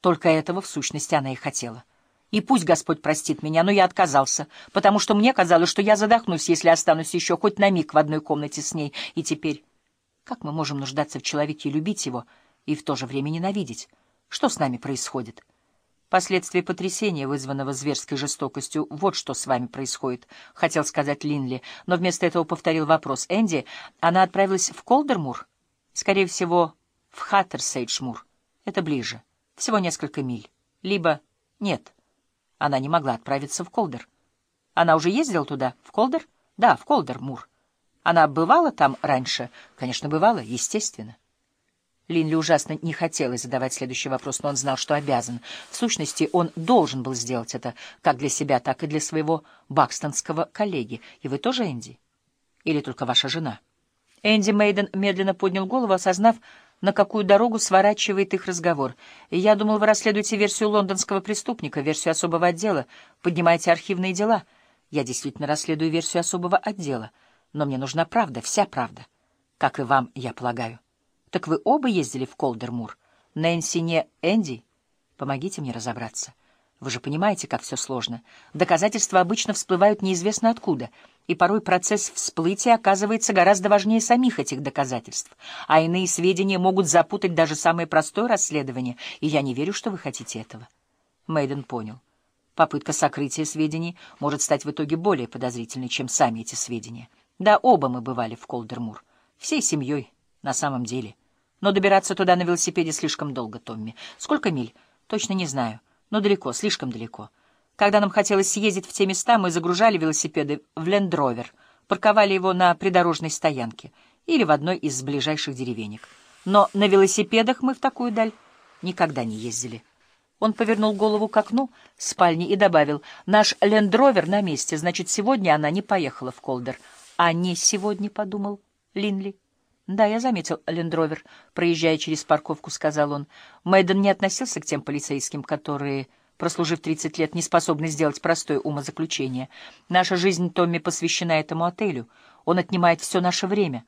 Только этого, в сущности, она и хотела. И пусть Господь простит меня, но я отказался, потому что мне казалось, что я задохнусь, если останусь еще хоть на миг в одной комнате с ней. И теперь... Как мы можем нуждаться в человеке и любить его, и в то же время ненавидеть? Что с нами происходит? Последствия потрясения, вызванного зверской жестокостью, вот что с вами происходит, — хотел сказать Линли, но вместо этого повторил вопрос. Энди, она отправилась в Колдермур? Скорее всего, в Хаттерсейджмур. Это ближе. Всего несколько миль. Либо... Нет, она не могла отправиться в Колдер. Она уже ездила туда, в Колдер? Да, в Колдермур. Она бывала там раньше? Конечно, бывала, естественно. Линли ужасно не хотелось задавать следующий вопрос, но он знал, что обязан. В сущности, он должен был сделать это как для себя, так и для своего бакстонского коллеги. И вы тоже, Энди? Или только ваша жена? Энди Мейден медленно поднял голову, осознав, на какую дорогу сворачивает их разговор. «Я думал, вы расследуете версию лондонского преступника, версию особого отдела, поднимаете архивные дела. Я действительно расследую версию особого отдела, но мне нужна правда, вся правда. Как и вам, я полагаю. Так вы оба ездили в Колдермур? Нэнси не Энди? Помогите мне разобраться». Вы же понимаете, как все сложно. Доказательства обычно всплывают неизвестно откуда, и порой процесс всплытия оказывается гораздо важнее самих этих доказательств, а иные сведения могут запутать даже самое простое расследование, и я не верю, что вы хотите этого. Мейден понял. Попытка сокрытия сведений может стать в итоге более подозрительной, чем сами эти сведения. Да, оба мы бывали в Колдермур. Всей семьей, на самом деле. Но добираться туда на велосипеде слишком долго, Томми. Сколько миль? Точно не знаю но далеко, слишком далеко. Когда нам хотелось съездить в те места, мы загружали велосипеды в лендровер, парковали его на придорожной стоянке или в одной из ближайших деревенек. Но на велосипедах мы в такую даль никогда не ездили. Он повернул голову к окну спальни и добавил, «Наш лендровер на месте, значит, сегодня она не поехала в Колдер». «А не сегодня», — подумал Линли. «Да, я заметил лендровер, проезжая через парковку», — сказал он. Мэйден не относился к тем полицейским, которые, прослужив 30 лет, не способны сделать простое умозаключение. Наша жизнь Томми посвящена этому отелю. Он отнимает все наше время.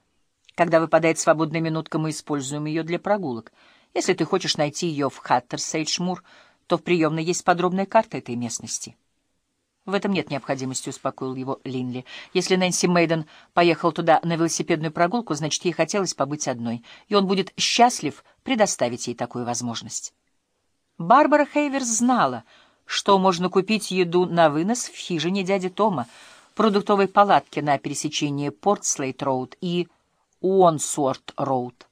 Когда выпадает свободная минутка, мы используем ее для прогулок. Если ты хочешь найти ее в Хаттерсейдшмур, то в приемной есть подробная карта этой местности. В этом нет необходимости, успокоил его Линли. Если Нэнси Мейден поехал туда на велосипедную прогулку, значит, ей хотелось побыть одной, и он будет счастлив предоставить ей такую возможность. Барбара Хейверс знала, что можно купить еду на вынос в хижине дяди Тома, продуктовой палатке на пересечении Портслейт-Роуд и Уонсуорт-Роуд.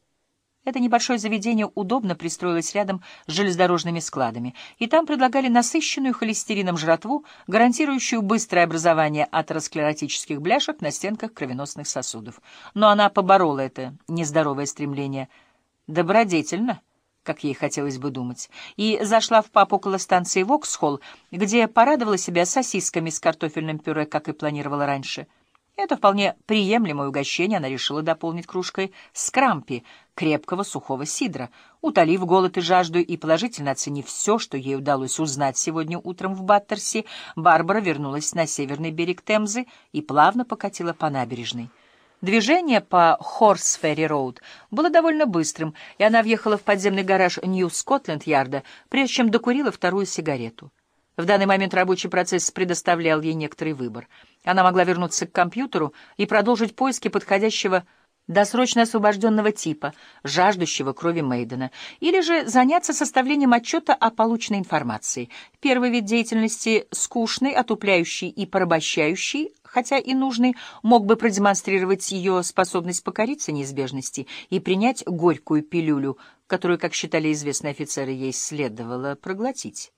Это небольшое заведение удобно пристроилось рядом с железнодорожными складами, и там предлагали насыщенную холестерином жратву, гарантирующую быстрое образование атеросклеротических бляшек на стенках кровеносных сосудов. Но она поборола это нездоровое стремление добродетельно, как ей хотелось бы думать, и зашла в паб около станции Воксхолл, где порадовала себя сосисками с картофельным пюре, как и планировала раньше — это вполне приемлемое угощение она решила дополнить кружкой скрампи, крепкого сухого сидра, утолив голод и жажду и положительно оценив все, что ей удалось узнать сегодня утром в Баттерси, Барбара вернулась на северный берег Темзы и плавно покатила по набережной. Движение по Хорсферри-Роуд было довольно быстрым, и она въехала в подземный гараж Нью-Скотленд-Ярда, прежде чем докурила вторую сигарету. В данный момент рабочий процесс предоставлял ей некоторый выбор. Она могла вернуться к компьютеру и продолжить поиски подходящего досрочно освобожденного типа, жаждущего крови Мейдена, или же заняться составлением отчета о полученной информации. Первый вид деятельности, скучный, отупляющий и порабощающий, хотя и нужный, мог бы продемонстрировать ее способность покориться неизбежности и принять горькую пилюлю, которую, как считали известные офицеры, ей следовало проглотить.